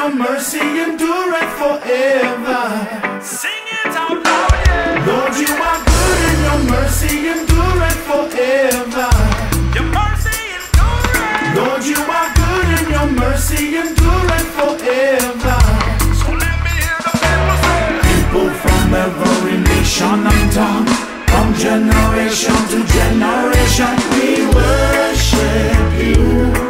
your mercy endureth forever. Sing it out loud, yeah. Lord, you are good and your mercy endureth forever. Your mercy endureth. Lord, you are good and your mercy endureth forever. So let me hear the people say. People from every nation and tongue, from generation to generation, we worship you.